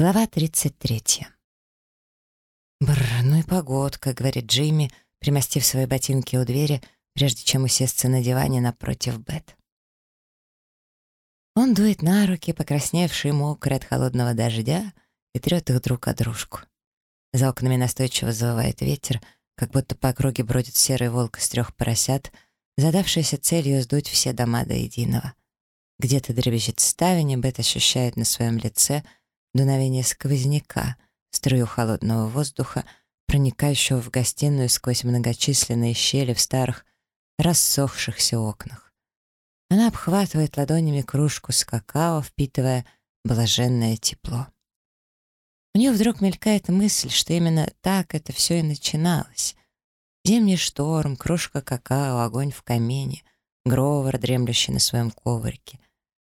Глава 33. «Бррр, ну и погодка», — говорит Джимми, примостив свои ботинки у двери, прежде чем усесться на диване напротив Бет. Он дует на руки, покрасневшие мокрые от холодного дождя, и трет их друг о дружку. За окнами настойчиво завывает ветер, как будто по округе бродит серый волк из трех поросят, задавшийся целью сдуть все дома до единого. Где-то дребезжит ставень, и Бет ощущает на своем лице — дуновение сквозняка, струю холодного воздуха, проникающего в гостиную сквозь многочисленные щели в старых, рассохшихся окнах. Она обхватывает ладонями кружку с какао, впитывая блаженное тепло. У нее вдруг мелькает мысль, что именно так это все и начиналось. Зимний шторм, кружка какао, огонь в камине, Гровер, дремлющий на своем коврике —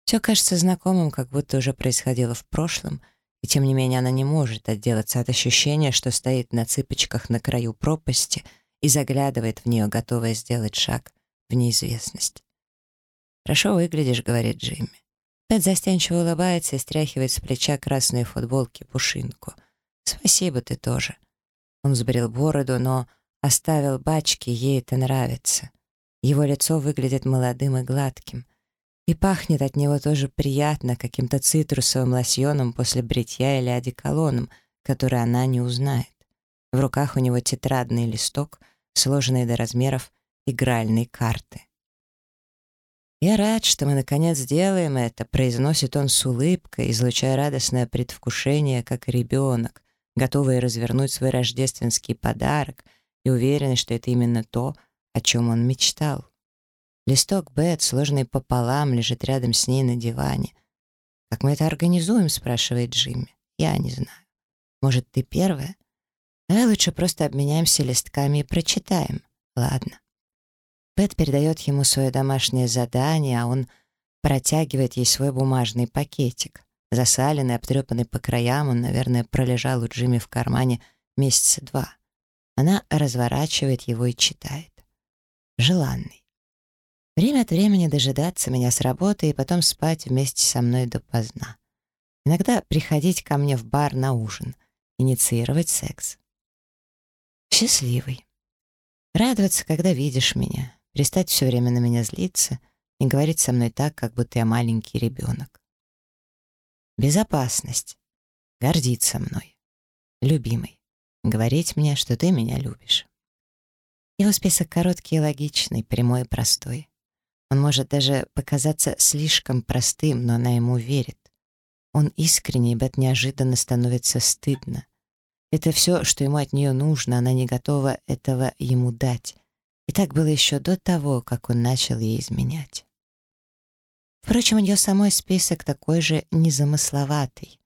все кажется знакомым, как будто уже происходило в прошлом, и тем не менее она не может отделаться от ощущения, что стоит на цыпочках на краю пропасти и заглядывает в нее, готовая сделать шаг в неизвестность. «Хорошо выглядишь», — говорит Джимми. Пэт застенчиво улыбается и стряхивает с плеча красные футболки пушинку. «Спасибо, ты тоже». Он сбрил бороду, но оставил бачки, ей это нравится. Его лицо выглядит молодым и гладким. И пахнет от него тоже приятно, каким-то цитрусовым лосьоном после бритья или одеколоном, который она не узнает. В руках у него тетрадный листок, сложенный до размеров игральной карты. «Я рад, что мы наконец сделаем это», — произносит он с улыбкой, излучая радостное предвкушение, как ребенок, готовый развернуть свой рождественский подарок и уверенный, что это именно то, о чем он мечтал. Листок Бет, сложенный пополам, лежит рядом с ней на диване. «Как мы это организуем?» — спрашивает Джимми. «Я не знаю. Может, ты первая? Давай лучше просто обменяемся листками и прочитаем. Ладно». Бет передает ему свое домашнее задание, а он протягивает ей свой бумажный пакетик. Засаленный, обтрепанный по краям, он, наверное, пролежал у Джимми в кармане месяца два. Она разворачивает его и читает. «Желанный. Время от времени дожидаться меня с работы и потом спать вместе со мной допоздна. Иногда приходить ко мне в бар на ужин, инициировать секс. Счастливый. Радоваться, когда видишь меня, перестать все время на меня злиться и говорить со мной так, как будто я маленький ребенок. Безопасность. Гордиться мной. Любимый. Говорить мне, что ты меня любишь. Его список короткий и логичный, прямой и простой. Он может даже показаться слишком простым, но она ему верит. Он искренний, и неожиданно становится стыдно. Это все, что ему от нее нужно, она не готова этого ему дать. И так было еще до того, как он начал ей изменять. Впрочем, у нее самой список такой же незамысловатый.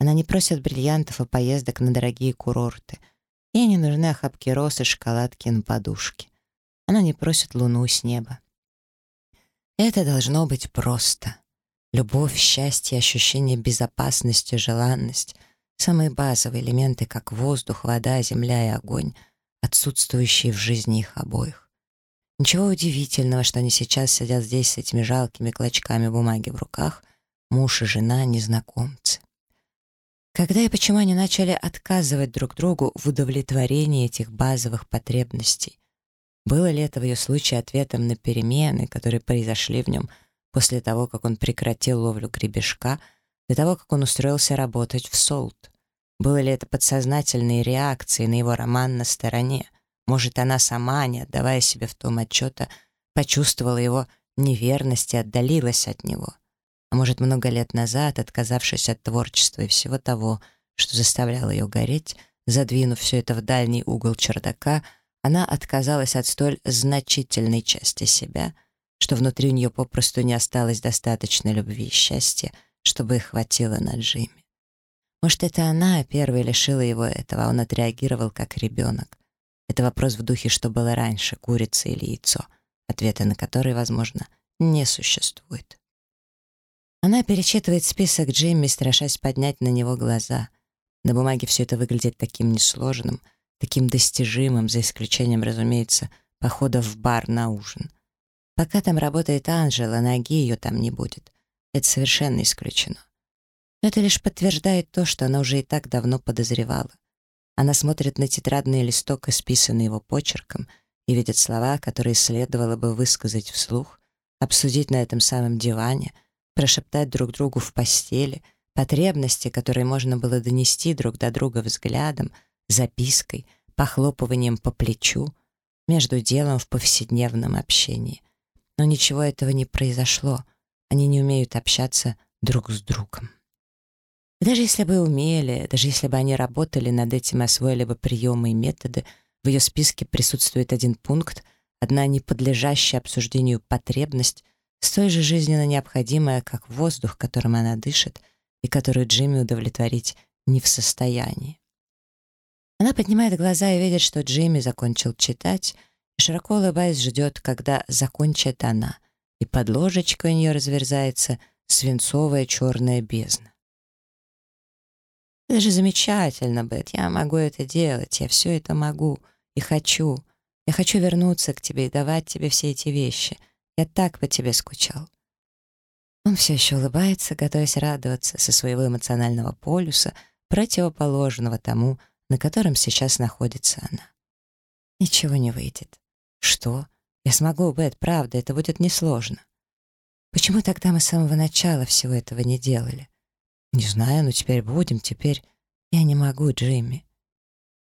Она не просит бриллиантов и поездок на дорогие курорты. Ей не нужны охапки роз и шоколадки на подушке. Она не просит луну с неба. Это должно быть просто. Любовь, счастье, ощущение безопасности, желанность — самые базовые элементы, как воздух, вода, земля и огонь, отсутствующие в жизни их обоих. Ничего удивительного, что они сейчас сидят здесь с этими жалкими клочками бумаги в руках, муж и жена, незнакомцы. Когда и почему они начали отказывать друг другу в удовлетворении этих базовых потребностей? Было ли это в ее случае ответом на перемены, которые произошли в нем после того, как он прекратил ловлю гребешка, до того, как он устроился работать в Солт? Было ли это подсознательной реакцией на его роман на стороне? Может, она сама, не отдавая себе в том отчета, почувствовала его неверность и отдалилась от него? А может, много лет назад, отказавшись от творчества и всего того, что заставляло ее гореть, задвинув все это в дальний угол чердака — она отказалась от столь значительной части себя, что внутри у нее попросту не осталось достаточно любви и счастья, чтобы их хватило на Джимми. Может, это она первой лишила его этого, а он отреагировал как ребенок. Это вопрос в духе, что было раньше, курица или яйцо, ответа на который, возможно, не существует. Она перечитывает список Джимми, страшась поднять на него глаза. На бумаге все это выглядит таким несложным — таким достижимым, за исключением, разумеется, похода в бар на ужин. Пока там работает Анжела, ноги ее там не будет. Это совершенно исключено. Но это лишь подтверждает то, что она уже и так давно подозревала. Она смотрит на тетрадный листок, исписанный его почерком, и видит слова, которые следовало бы высказать вслух, обсудить на этом самом диване, прошептать друг другу в постели, потребности, которые можно было донести друг до друга взглядом, запиской, похлопыванием по плечу, между делом в повседневном общении. Но ничего этого не произошло. Они не умеют общаться друг с другом. И даже если бы умели, даже если бы они работали над этим, освоили бы приемы и методы, в ее списке присутствует один пункт, одна не подлежащая обсуждению потребность, столь же жизненно необходимая, как воздух, которым она дышит, и которую Джимми удовлетворить не в состоянии. Она поднимает глаза и видит, что Джимми закончил читать, широко улыбаясь ждет, когда закончит она, и под ложечкой у нее разверзается свинцовая черная бездна. Это же замечательно, Бет, я могу это делать, я все это могу и хочу. Я хочу вернуться к тебе и давать тебе все эти вещи. Я так по тебе скучал. Он все еще улыбается, готовясь радоваться со своего эмоционального полюса, противоположного тому, на котором сейчас находится она. Ничего не выйдет. Что? Я смогу, Бет, правда, это будет несложно. Почему тогда мы с самого начала всего этого не делали? Не знаю, но теперь будем, теперь... Я не могу, Джимми.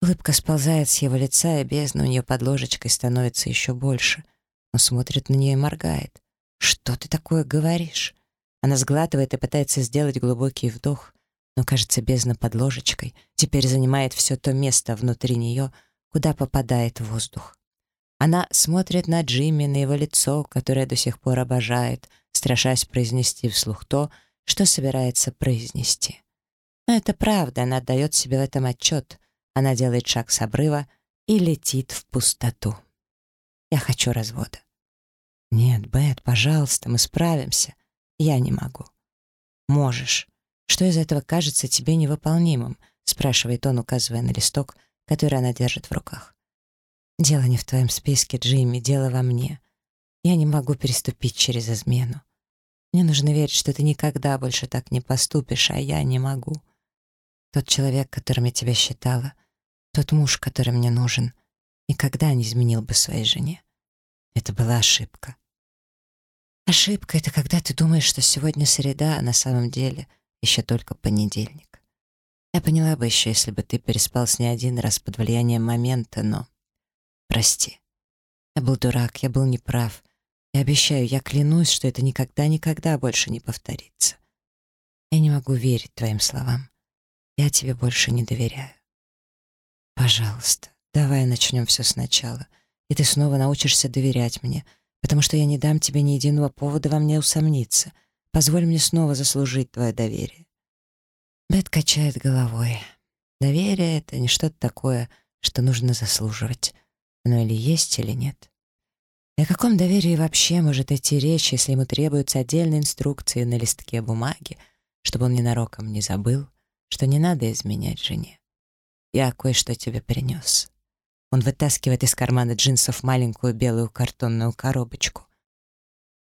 Улыбка сползает с его лица, и бездна у нее под ложечкой становится еще больше. Он смотрит на нее и моргает. «Что ты такое говоришь?» Она сглатывает и пытается сделать глубокий вдох, но, кажется, бездна под ложечкой теперь занимает все то место внутри нее, куда попадает воздух. Она смотрит на Джимми, на его лицо, которое до сих пор обожает, страшась произнести вслух то, что собирается произнести. Но это правда, она отдает себе в этом отчет. Она делает шаг с обрыва и летит в пустоту. Я хочу развода. Нет, Бет, пожалуйста, мы справимся. Я не могу. Можешь. Что из этого кажется тебе невыполнимым? Спрашивает он, указывая на листок, который она держит в руках. Дело не в твоем списке, Джимми, дело во мне. Я не могу переступить через измену. Мне нужно верить, что ты никогда больше так не поступишь, а я не могу. Тот человек, которым я тебя считала, тот муж, который мне нужен, никогда не изменил бы своей жене. Это была ошибка. Ошибка — это когда ты думаешь, что сегодня среда, а на самом деле еще только понедельник. Я поняла бы еще, если бы ты переспал с ней один раз под влиянием момента, но... Прости. Я был дурак, я был неправ. Я обещаю, я клянусь, что это никогда-никогда больше не повторится. Я не могу верить твоим словам. Я тебе больше не доверяю. Пожалуйста, давай начнем все сначала, и ты снова научишься доверять мне, потому что я не дам тебе ни единого повода во мне усомниться. Позволь мне снова заслужить твое доверие. Бет качает головой. Доверие — это не что-то такое, что нужно заслуживать. Оно или есть, или нет. О каком доверии вообще может идти речь, если ему требуются отдельные инструкции на листке бумаги, чтобы он ненароком не забыл, что не надо изменять жене? Я кое-что тебе принес. Он вытаскивает из кармана джинсов маленькую белую картонную коробочку.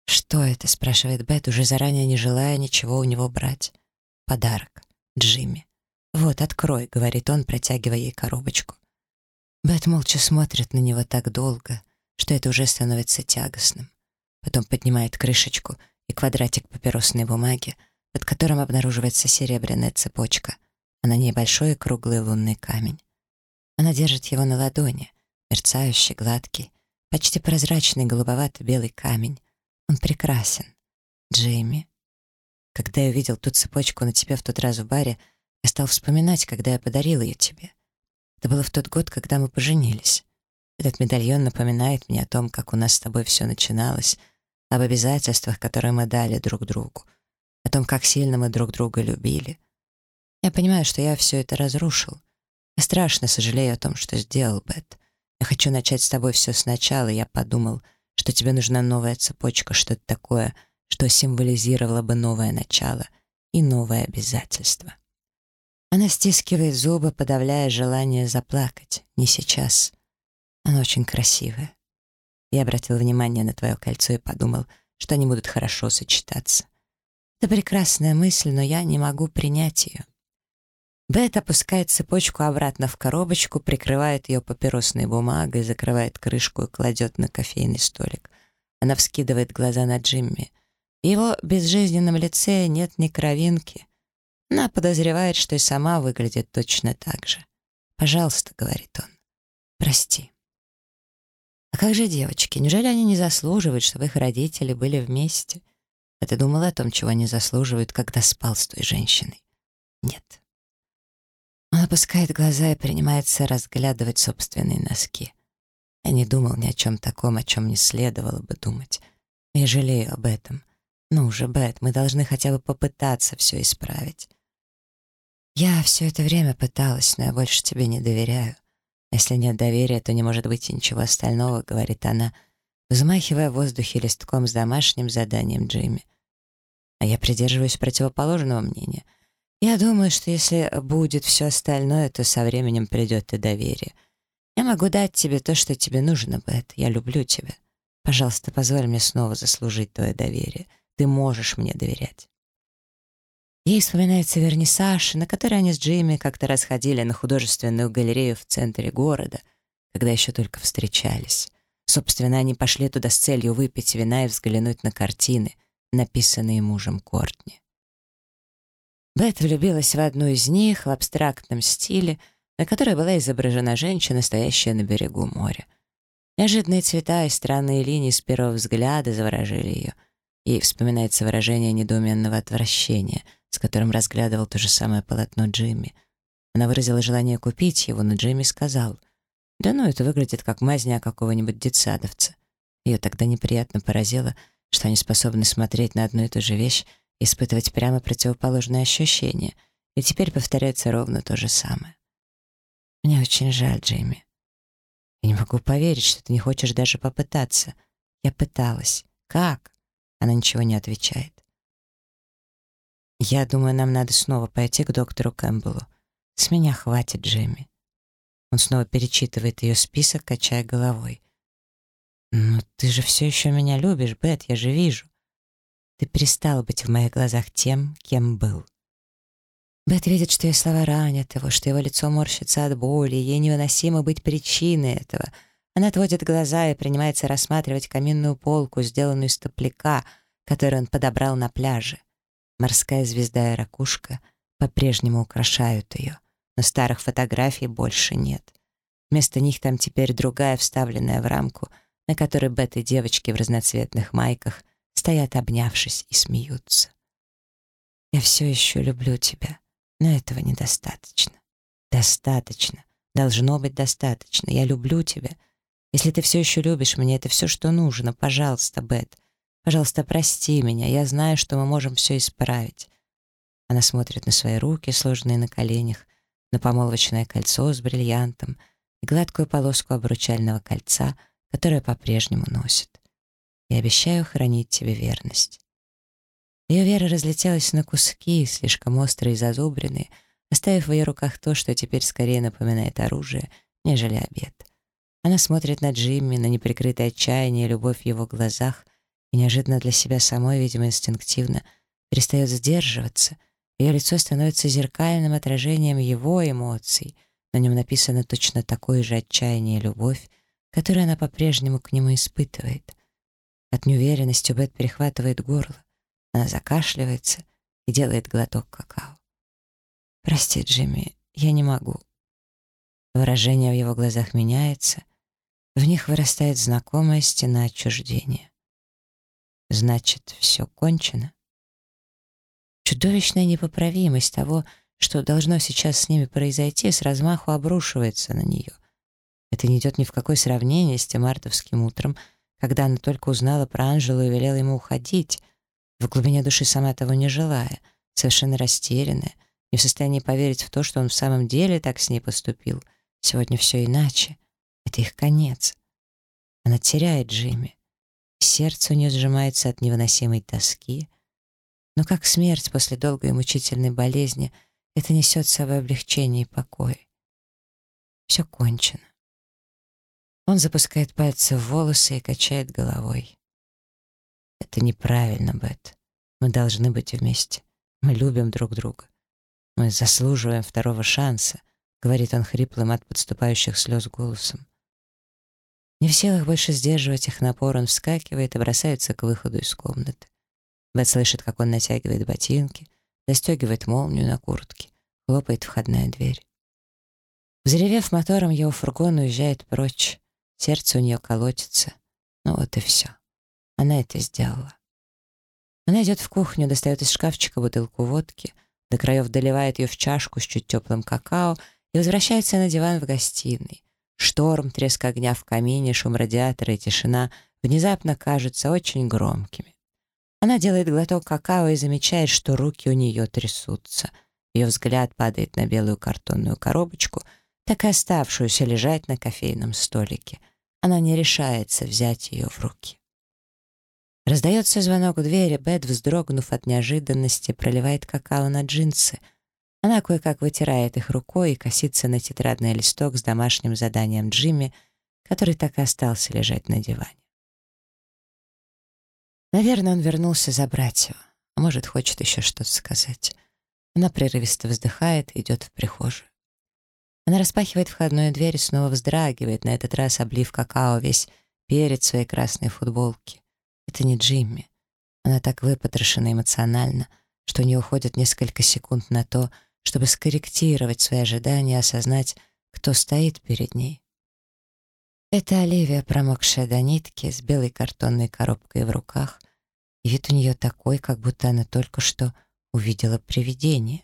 «Что это?» — спрашивает Бет, уже заранее не желая ничего у него брать. «Подарок. Джимми. Вот, открой», — говорит он, протягивая ей коробочку. Бет молча смотрит на него так долго, что это уже становится тягостным. Потом поднимает крышечку и квадратик папиросной бумаги, под которым обнаруживается серебряная цепочка, а на ней большой круглый лунный камень. Она держит его на ладони, мерцающий, гладкий, почти прозрачный голубовато-белый камень. Он прекрасен. Джейми. Когда я увидел ту цепочку на тебе в тот раз в баре, я стал вспоминать, когда я подарил ее тебе. Это было в тот год, когда мы поженились. Этот медальон напоминает мне о том, как у нас с тобой все начиналось, об обязательствах, которые мы дали друг другу, о том, как сильно мы друг друга любили. Я понимаю, что я все это разрушил. Я страшно сожалею о том, что сделал, Бет. Я хочу начать с тобой все сначала, я подумал, что тебе нужна новая цепочка, что-то такое, что символизировало бы новое начало и новое обязательство. Она стискивает зубы, подавляя желание заплакать. Не сейчас. Оно очень красивое. Я обратил внимание на твое кольцо и подумал, что они будут хорошо сочетаться. Это прекрасная мысль, но я не могу принять ее. Бет опускает цепочку обратно в коробочку, прикрывает ее папиросной бумагой, закрывает крышку и кладет на кофейный столик. Она вскидывает глаза на Джимми. В его безжизненном лице нет ни кровинки. Она подозревает, что и сама выглядит точно так же. «Пожалуйста», — говорит он, — «прости». А как же девочки? Неужели они не заслуживают, чтобы их родители были вместе? А ты думала о том, чего они заслуживают, когда спал с той женщиной? Нет. Он опускает глаза и принимается разглядывать собственные носки. Я не думал ни о чем таком, о чем не следовало бы думать. Я жалею об этом. Ну же, Бет, мы должны хотя бы попытаться все исправить. Я все это время пыталась, но я больше тебе не доверяю. Если нет доверия, то не может быть и ничего остального, говорит она, взмахивая в воздухе листком с домашним заданием Джимми. А я придерживаюсь противоположного мнения — я думаю, что если будет все остальное, то со временем придет и доверие. Я могу дать тебе то, что тебе нужно, Бет. Я люблю тебя. Пожалуйста, позволь мне снова заслужить твое доверие. Ты можешь мне доверять. Ей вспоминается вернисаж, на который они с Джимми как-то расходили на художественную галерею в центре города, когда еще только встречались. Собственно, они пошли туда с целью выпить вина и взглянуть на картины, написанные мужем Кортни. Бет влюбилась в одну из них в абстрактном стиле, на которой была изображена женщина, стоящая на берегу моря. Неожиданные цвета и странные линии с первого взгляда заворожили ее. Ей вспоминается выражение недоуменного отвращения, с которым разглядывал то же самое полотно Джимми. Она выразила желание купить его, но Джимми сказал, «Да ну, это выглядит как мазня какого-нибудь детсадовца». Ее тогда неприятно поразило, что они способны смотреть на одну и ту же вещь испытывать прямо противоположные ощущения, и теперь повторяется ровно то же самое. Мне очень жаль, Джейми. Я не могу поверить, что ты не хочешь даже попытаться. Я пыталась. Как? Она ничего не отвечает. Я думаю, нам надо снова пойти к доктору Кэмпбеллу. С меня хватит, Джейми. Он снова перечитывает ее список, качая головой. «Но ты же все еще меня любишь, Бет, я же вижу. Ты перестал быть в моих глазах тем, кем был. Бет видит, что ее слова ранят его, что его лицо морщится от боли, ей невыносимо быть причиной этого. Она отводит глаза и принимается рассматривать каминную полку, сделанную из топляка, который он подобрал на пляже. Морская звезда и ракушка по-прежнему украшают ее, но старых фотографий больше нет. Вместо них там теперь другая, вставленная в рамку, на которой Бет и девочки в разноцветных майках стоят обнявшись и смеются. Я все еще люблю тебя, но этого недостаточно. Достаточно. Должно быть достаточно. Я люблю тебя. Если ты все еще любишь меня, это все, что нужно. Пожалуйста, Бет. Пожалуйста, прости меня. Я знаю, что мы можем все исправить. Она смотрит на свои руки, сложенные на коленях, на помолвочное кольцо с бриллиантом и гладкую полоску обручального кольца, которое по-прежнему носит и обещаю хранить тебе верность». Ее вера разлетелась на куски, слишком острые и зазубренные, оставив в ее руках то, что теперь скорее напоминает оружие, нежели обед. Она смотрит на Джимми, на неприкрытое отчаяние и любовь в его глазах, и неожиданно для себя самой, видимо, инстинктивно, перестает сдерживаться. Ее лицо становится зеркальным отражением его эмоций. На нем написано точно такое же отчаяние и любовь, которую она по-прежнему к нему испытывает. От неуверенности Бет перехватывает горло. Она закашливается и делает глоток какао. «Прости, Джимми, я не могу». Выражение в его глазах меняется. В них вырастает знакомая стена отчуждения. Значит, все кончено. Чудовищная непоправимость того, что должно сейчас с ними произойти, с размаху обрушивается на нее. Это не идет ни в какое сравнение с тем мартовским утром, когда она только узнала про Анжелу и велела ему уходить, в глубине души сама того не желая, совершенно растерянная, не в состоянии поверить в то, что он в самом деле так с ней поступил. Сегодня все иначе. Это их конец. Она теряет Джимми. Сердце у нее сжимается от невыносимой тоски. Но как смерть после долгой и мучительной болезни, это несет с собой облегчение и покой. Все кончено. Он запускает пальцы в волосы и качает головой. Это неправильно, Бет. Мы должны быть вместе. Мы любим друг друга. Мы заслуживаем второго шанса, говорит он хриплым от подступающих слез голосом. Не в силах больше сдерживать их напор, он вскакивает и бросается к выходу из комнаты. Бет слышит, как он натягивает ботинки, застегивает молнию на куртке, хлопает входная дверь. Взревев мотором, его фургон уезжает прочь. Сердце у нее колотится. Ну вот и все. Она это сделала. Она идет в кухню, достает из шкафчика бутылку водки, до краев доливает ее в чашку с чуть теплым какао и возвращается на диван в гостиной. Шторм, треск огня в камине, шум радиатора и тишина внезапно кажутся очень громкими. Она делает глоток какао и замечает, что руки у нее трясутся. Ее взгляд падает на белую картонную коробочку, так и оставшуюся лежать на кофейном столике. Она не решается взять ее в руки. Раздается звонок в двери, Бет, вздрогнув от неожиданности, проливает какао на джинсы. Она кое-как вытирает их рукой и косится на тетрадный листок с домашним заданием Джимми, который так и остался лежать на диване. Наверное, он вернулся забрать его, а может, хочет еще что-то сказать. Она прерывисто вздыхает и идет в прихожую. Она распахивает входную дверь и снова вздрагивает, на этот раз облив какао весь перед своей красной футболки. Это не Джимми. Она так выпотрошена эмоционально, что у нее уходит несколько секунд на то, чтобы скорректировать свои ожидания и осознать, кто стоит перед ней. Это Оливия, промокшая до нитки, с белой картонной коробкой в руках, и вид у нее такой, как будто она только что увидела привидение.